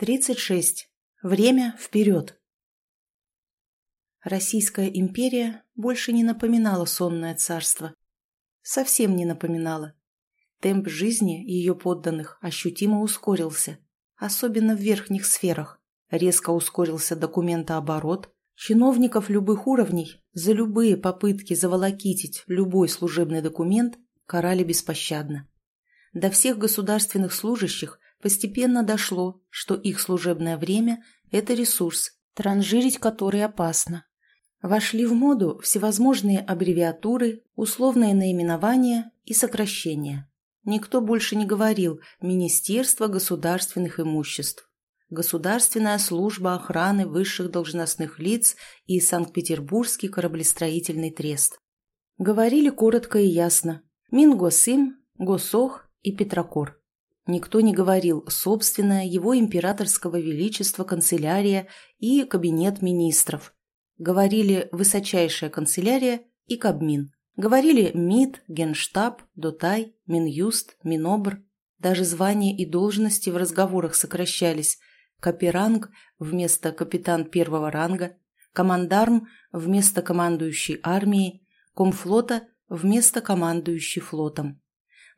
36. Время вперед. Российская империя больше не напоминала сонное царство. Совсем не напоминала. Темп жизни ее подданных ощутимо ускорился, особенно в верхних сферах. Резко ускорился документооборот, чиновников любых уровней за любые попытки заволокитить любой служебный документ карали беспощадно. До всех государственных служащих Постепенно дошло, что их служебное время – это ресурс, транжирить который опасно. Вошли в моду всевозможные аббревиатуры, условные наименования и сокращения. Никто больше не говорил «Министерство государственных имуществ», «Государственная служба охраны высших должностных лиц» и «Санкт-Петербургский кораблестроительный трест». Говорили коротко и ясно «Мингосим», «Госох» и «Петрокор». Никто не говорил «собственное его императорского величества канцелярия и кабинет министров». Говорили «высочайшая канцелярия» и Кабмин. Говорили МИД, Генштаб, Дотай, Минюст, Минобр. Даже звания и должности в разговорах сокращались. Каперанг вместо капитан первого ранга, командарм вместо командующей армией, комфлота вместо командующей флотом.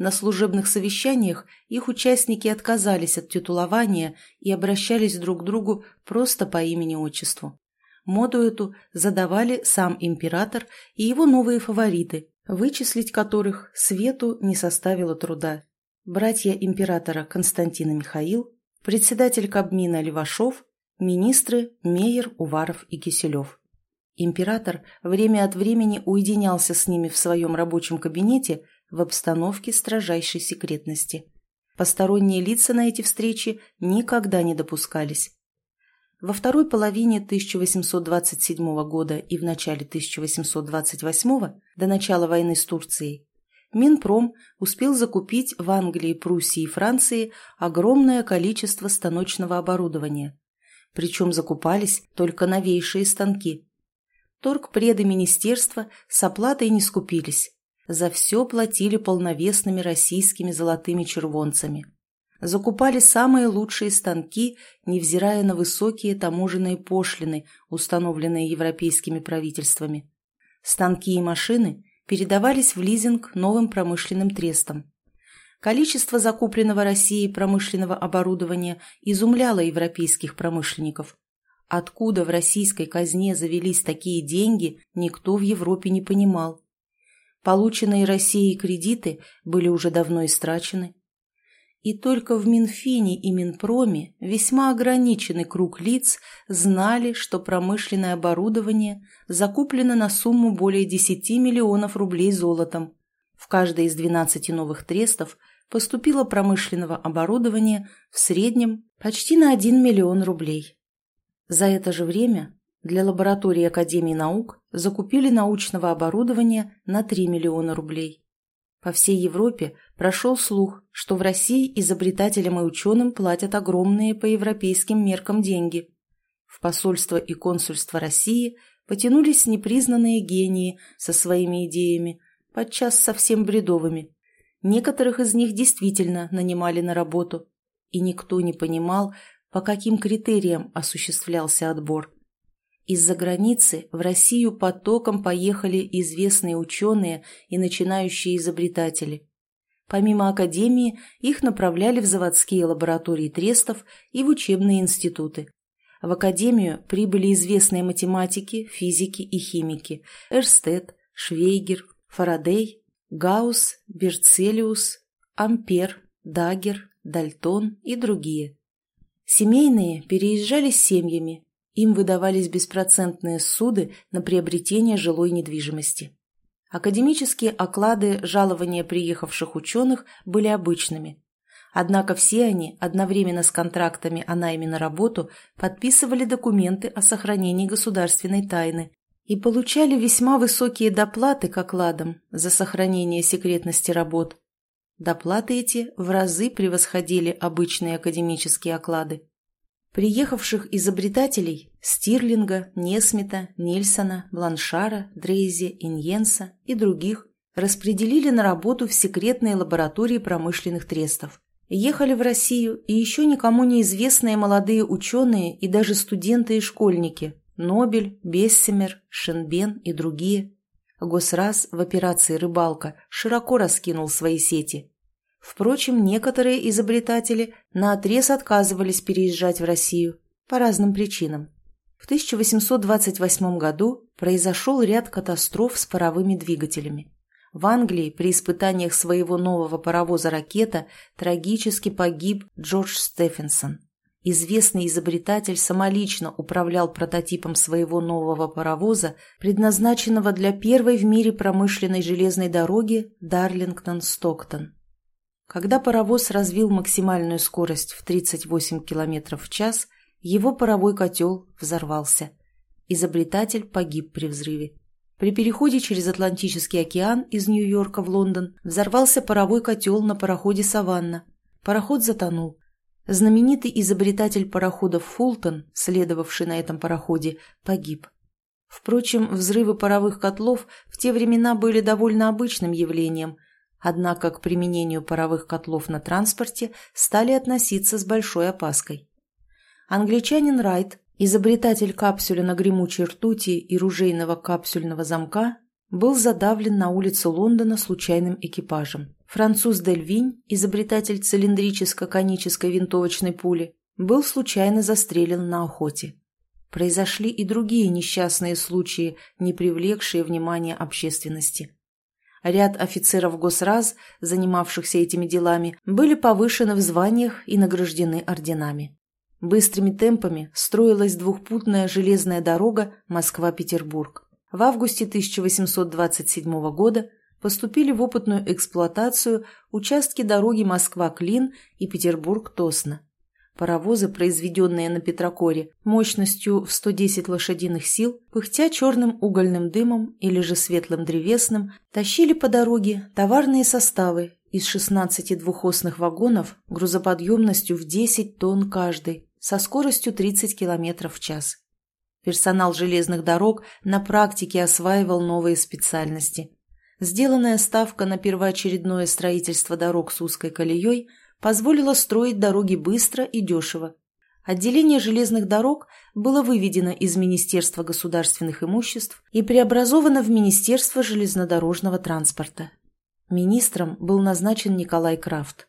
На служебных совещаниях их участники отказались от титулования и обращались друг к другу просто по имени-отчеству. Моду эту задавали сам император и его новые фавориты, вычислить которых Свету не составило труда. Братья императора Константин и Михаил, председатель Кабмина Левашов, министры Мейер, Уваров и Киселев. Император время от времени уединялся с ними в своем рабочем кабинете в обстановке строжайшей секретности. Посторонние лица на эти встречи никогда не допускались. Во второй половине 1827 года и в начале 1828 до начала войны с Турцией Минпром успел закупить в Англии, Пруссии и Франции огромное количество станочного оборудования. Причем закупались только новейшие станки. Торгпреды министерства с оплатой не скупились за все платили полновесными российскими золотыми червонцами. Закупали самые лучшие станки, невзирая на высокие таможенные пошлины, установленные европейскими правительствами. Станки и машины передавались в лизинг новым промышленным трестам. Количество закупленного Россией промышленного оборудования изумляло европейских промышленников. Откуда в российской казне завелись такие деньги, никто в Европе не понимал. Полученные Россией кредиты были уже давно истрачены. И только в Минфине и Минпроме весьма ограниченный круг лиц знали, что промышленное оборудование закуплено на сумму более 10 миллионов рублей золотом. В каждой из 12 новых трестов поступило промышленного оборудования в среднем почти на 1 миллион рублей. За это же время для лаборатории Академии наук закупили научного оборудования на 3 миллиона рублей. По всей Европе прошел слух, что в России изобретателям и ученым платят огромные по европейским меркам деньги. В посольство и консульство России потянулись непризнанные гении со своими идеями, подчас совсем бредовыми. Некоторых из них действительно нанимали на работу, и никто не понимал, по каким критериям осуществлялся отбор. Из-за границы в Россию потоком поехали известные ученые и начинающие изобретатели. Помимо академии, их направляли в заводские лаборатории трестов и в учебные институты. В академию прибыли известные математики, физики и химики Эрстед, Швейгер, Фарадей, Гаусс, Берцелиус, Ампер, Дагер, Дальтон и другие. Семейные переезжали с семьями, им выдавались беспроцентные суды на приобретение жилой недвижимости. Академические оклады жалования приехавших ученых были обычными. Однако все они одновременно с контрактами о найме на работу подписывали документы о сохранении государственной тайны и получали весьма высокие доплаты к окладам за сохранение секретности работ. Доплаты эти в разы превосходили обычные академические оклады. Приехавших изобретателей Стирлинга, Несмита, Нильсона, Бланшара, Дрейзи, Иньенса и других распределили на работу в секретные лаборатории промышленных трестов Ехали в Россию и еще никому неизвестные молодые ученые и даже студенты и школьники – Нобель, Бессемер, Шенбен и другие. Госраз в операции «Рыбалка» широко раскинул свои сети. Впрочем, некоторые изобретатели наотрез отказывались переезжать в Россию по разным причинам. В 1828 году произошел ряд катастроф с паровыми двигателями. В Англии при испытаниях своего нового паровоза «Ракета» трагически погиб Джордж Стефенсон. Известный изобретатель самолично управлял прототипом своего нового паровоза, предназначенного для первой в мире промышленной железной дороги Дарлингтон-Стоктон. Когда паровоз развил максимальную скорость в 38 км в час, его паровой котел взорвался. Изобретатель погиб при взрыве. При переходе через Атлантический океан из Нью-Йорка в Лондон взорвался паровой котел на пароходе «Саванна». Пароход затонул. Знаменитый изобретатель пароходов Фултон, следовавший на этом пароходе, погиб. Впрочем, взрывы паровых котлов в те времена были довольно обычным явлением, однако к применению паровых котлов на транспорте стали относиться с большой опаской. Англичанин Райт Изобретатель капсюля на гремучей ртути и ружейного капсюльного замка был задавлен на улице Лондона случайным экипажем. Француз Дельвинь, изобретатель цилиндрическо-конической винтовочной пули, был случайно застрелен на охоте. Произошли и другие несчастные случаи, не привлекшие внимания общественности. Ряд офицеров Госраз, занимавшихся этими делами, были повышены в званиях и награждены орденами. Быстрыми темпами строилась двухпутная железная дорога Москва-Петербург. В августе 1827 года поступили в опытную эксплуатацию участки дороги Москва-Клин и Петербург-Тосно. Паровозы, произведенные на Петрокоре, мощностью в 110 лошадиных сил, пыхтя черным угольным дымом или же светлым древесным, тащили по дороге товарные составы из 16 двухосных вагонов грузоподъемностью в 10 тонн каждый, со скоростью 30 км в час. Персонал железных дорог на практике осваивал новые специальности. Сделанная ставка на первоочередное строительство дорог с узкой колеей позволила строить дороги быстро и дешево. Отделение железных дорог было выведено из Министерства государственных имуществ и преобразовано в Министерство железнодорожного транспорта. Министром был назначен Николай Крафт.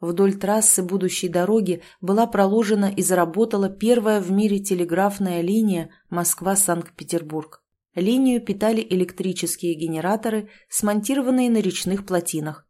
Вдоль трассы будущей дороги была проложена и заработала первая в мире телеграфная линия Москва-Санкт-Петербург. Линию питали электрические генераторы, смонтированные на речных плотинах.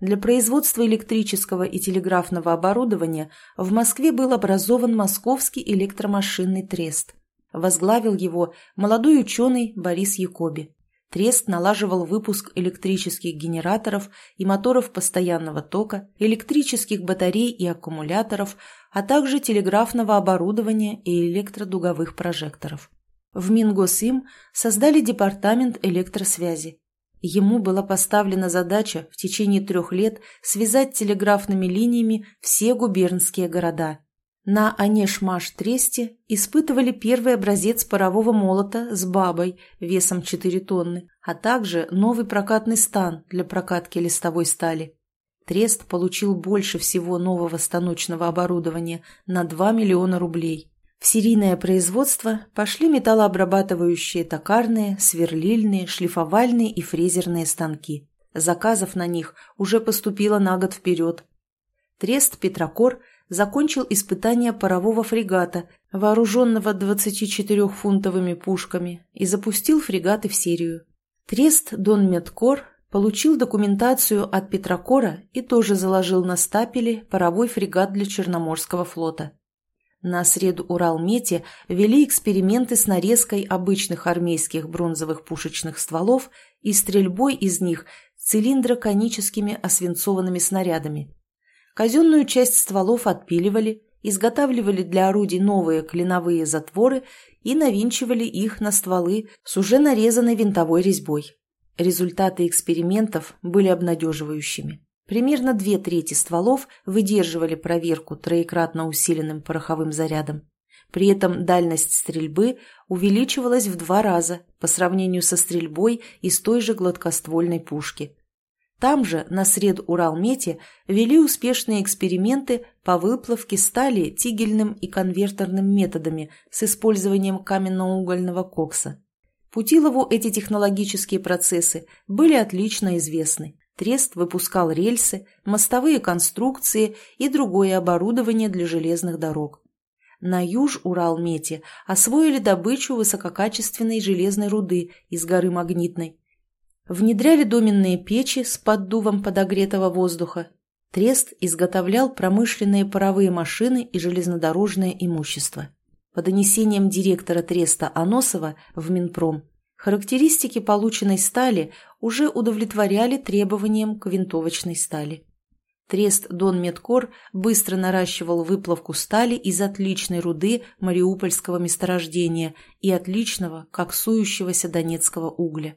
Для производства электрического и телеграфного оборудования в Москве был образован Московский электромашинный трест. Возглавил его молодой ученый Борис Якоби. Трест налаживал выпуск электрических генераторов и моторов постоянного тока, электрических батарей и аккумуляторов, а также телеграфного оборудования и электродуговых прожекторов. В Мингосим создали департамент электросвязи. Ему была поставлена задача в течение трех лет связать телеграфными линиями все губернские города – на Анешмаш-тресте испытывали первый образец парового молота с бабой весом 4 тонны, а также новый прокатный стан для прокатки листовой стали. Трест получил больше всего нового станочного оборудования на 2 миллиона рублей. В серийное производство пошли металлообрабатывающие токарные, сверлильные, шлифовальные и фрезерные станки. Заказов на них уже поступило на год вперед. Трест «Петрокор» закончил испытания парового фрегата, вооруженного 24-фунтовыми пушками, и запустил фрегаты в серию. Трест Дон Медкор получил документацию от Петрокора и тоже заложил на стапеле паровой фрегат для Черноморского флота. На среду Уралмете вели эксперименты с нарезкой обычных армейских бронзовых пушечных стволов и стрельбой из них цилиндро-коническими освинцованными снарядами. Казенную часть стволов отпиливали, изготавливали для орудий новые клиновые затворы и навинчивали их на стволы с уже нарезанной винтовой резьбой. Результаты экспериментов были обнадеживающими. Примерно две трети стволов выдерживали проверку троекратно усиленным пороховым зарядом. При этом дальность стрельбы увеличивалась в два раза по сравнению со стрельбой из той же гладкоствольной пушки. Там же, на сред Уралмете, вели успешные эксперименты по выплавке стали тигельным и конвертерным методами с использованием каменно-угольного кокса. Путилову эти технологические процессы были отлично известны. Трест выпускал рельсы, мостовые конструкции и другое оборудование для железных дорог. На Юж-Уралмете освоили добычу высококачественной железной руды из горы Магнитной. Внедряли доменные печи с поддувом подогретого воздуха. Трест изготовлял промышленные паровые машины и железнодорожное имущество. По донесениям директора Треста Аносова в Минпром, характеристики полученной стали уже удовлетворяли требованиям к винтовочной стали. Трест Дон Медкор быстро наращивал выплавку стали из отличной руды мариупольского месторождения и отличного коксующегося донецкого угля.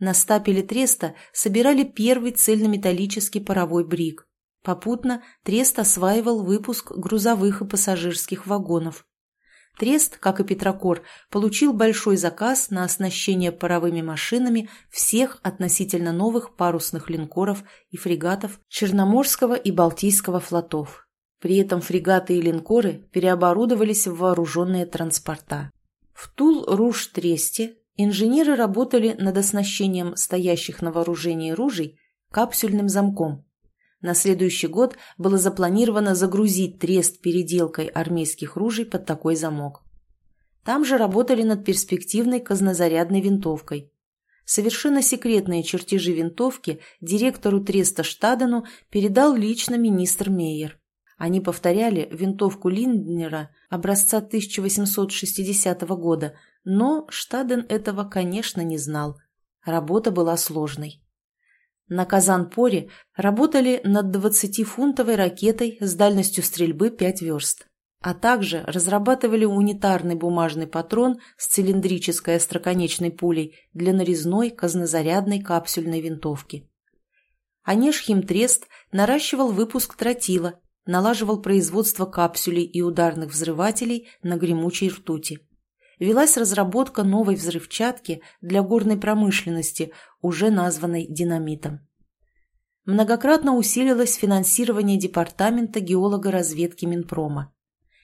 На стапеле Треста собирали первый цельнометаллический паровой брик. Попутно Трест осваивал выпуск грузовых и пассажирских вагонов. Трест, как и Петрокор, получил большой заказ на оснащение паровыми машинами всех относительно новых парусных линкоров и фрегатов Черноморского и Балтийского флотов. При этом фрегаты и линкоры переоборудовались в вооруженные транспорта. В Тул-Руш-Тресте инженеры работали над оснащением стоящих на вооружении ружей капсюльным замком, на следующий год было запланировано загрузить трест переделкой армейских ружей под такой замок. Там же работали над перспективной казнозарядной винтовкой. Совершенно секретные чертежи винтовки директору Треста Штадену передал лично министр Мейер. Они повторяли винтовку Линднера образца 1860 года, но Штаден этого, конечно, не знал. Работа была сложной. На Казанпоре работали над 20-фунтовой ракетой с дальностью стрельбы 5 верст, а также разрабатывали унитарный бумажный патрон с цилиндрической остроконечной пулей для нарезной казнозарядной капсюльной винтовки. Анешхимтрест наращивал выпуск тротила, налаживал производство капсулей и ударных взрывателей на гремучей ртути велась разработка новой взрывчатки для горной промышленности, уже названной динамитом. Многократно усилилось финансирование Департамента геолого-разведки Минпрома.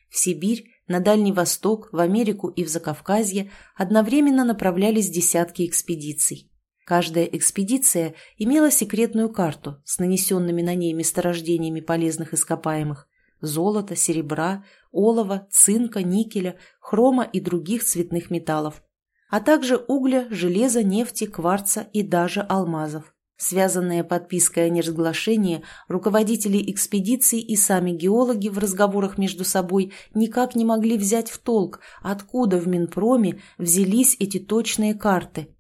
В Сибирь, на Дальний Восток, в Америку и в Закавказье одновременно направлялись десятки экспедиций. Каждая экспедиция имела секретную карту с нанесенными на ней месторождениями полезных ископаемых – золота, серебра, олова, цинка, никеля, хрома и других цветных металлов, а также угля, железа, нефти, кварца и даже алмазов. Связанные подпиской о неразглашении, руководители экспедиций и сами геологи в разговорах между собой никак не могли взять в толк, откуда в Минпроме взялись эти точные карты.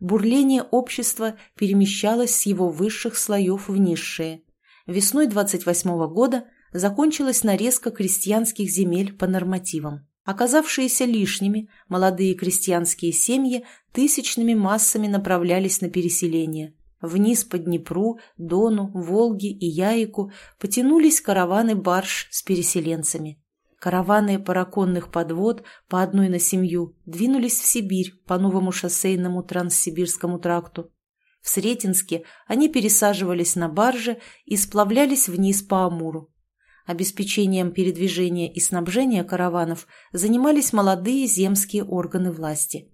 Бурление общества перемещалось с его высших слоев в низшие. Весной 28 года закончилась нарезка крестьянских земель по нормативам. Оказавшиеся лишними, молодые крестьянские семьи тысячными массами направлялись на переселение. Вниз по Днепру, Дону, Волге и Яику потянулись караваны барж с переселенцами. Караваны параконных подвод по одной на семью двинулись в Сибирь по новому шоссейному Транссибирскому тракту. В Сретенске они пересаживались на баржи и сплавлялись вниз по Амуру. Обеспечением передвижения и снабжения караванов занимались молодые земские органы власти.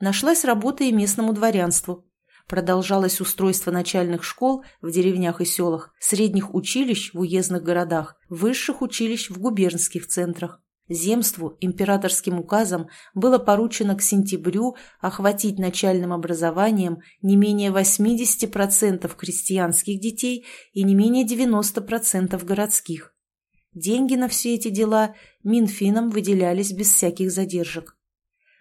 Нашлась работа и местному дворянству. Продолжалось устройство начальных школ в деревнях и селах, средних училищ в уездных городах, высших училищ в губернских центрах. Земству императорским указом было поручено к сентябрю охватить начальным образованием не менее 80% крестьянских детей и не менее 90% городских. Деньги на все эти дела Минфином выделялись без всяких задержек.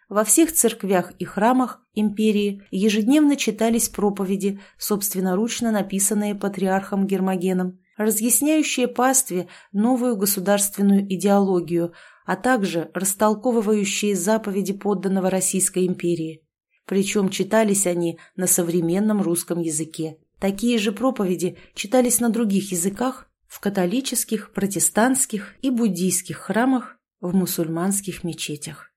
Во всех церквях и храмах империи ежедневно читались проповеди, собственноручно написанные патриархом Гермогеном, разъясняющие пастве новую государственную идеологию, а также растолковывающие заповеди подданного Российской империи. Причем читались они на современном русском языке. Такие же проповеди читались на других языках в католических, протестантских и буддийских храмах, в мусульманских мечетях.